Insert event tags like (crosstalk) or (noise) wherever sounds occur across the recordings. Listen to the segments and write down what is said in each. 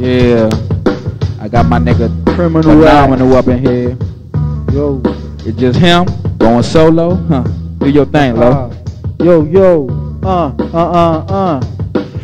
I got my nigga Criminal Phenomenal up in here. Yo, It's just him going solo. Huh. Do your thing, Lo. uh, yo, yo, uh, uh, uh, uh.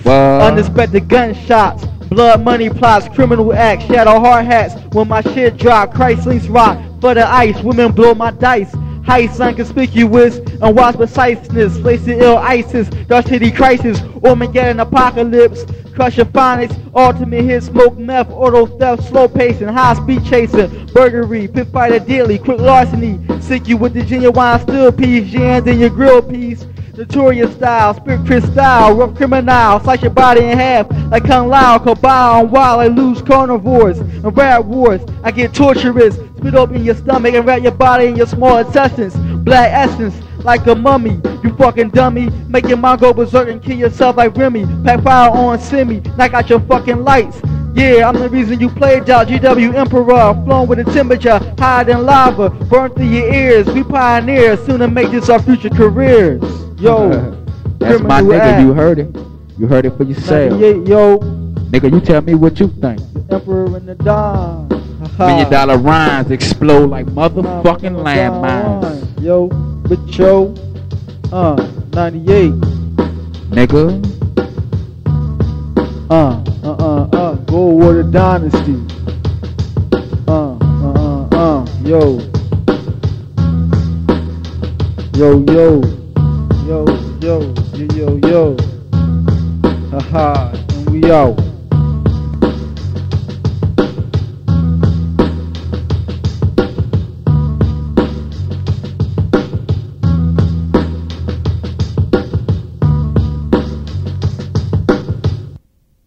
What? Unexpected gunshots, blood money plots, criminal acts, shadow hard hats. When my shit drop, Christ links rock for the ice. Women blow my dice. Heights unconspicuous and watch preciseness. Place the ill ISIS, Dark City crisis, Armageddon apocalypse. Crush your phonics, ultimate hit, smoke meth, auto theft, slow pacing, high speed chasing, burglary, pit fighter daily, quick larceny. Sick you with the genuine steel piece, jams in your grill piece. Notorious style, spirit Chris style, rough criminal, slice your body in half like Kung Lao, Kabal, and wild like loose carnivores and rat wars. I get torturous, spit open your stomach and wrap your body in your small intestines. Black essence, like a mummy, you fucking dummy. Make your mind go berserk and kill yourself like Remy. Pack fire on semi, knock out your fucking lights. Yeah, I'm the reason you played out. GW Emperor, flown with a temperature higher than lava, burn through your ears. We pioneers, soon to make this our future careers. Yo, (laughs) That's my nigga. act. You heard it. You heard it for yourself. 98, yo, Nigga, you tell me what you think. the Emperor and the Don. Million dollar rhymes explode like motherfucking landmines. Yo, with yo, uh, 98, Nigga. uh, uh, uh, uh, Goldwater Dynasty. Uh, uh, uh, uh. Yo, yo, yo, yo, yo, yo, yo. Haha, and we out.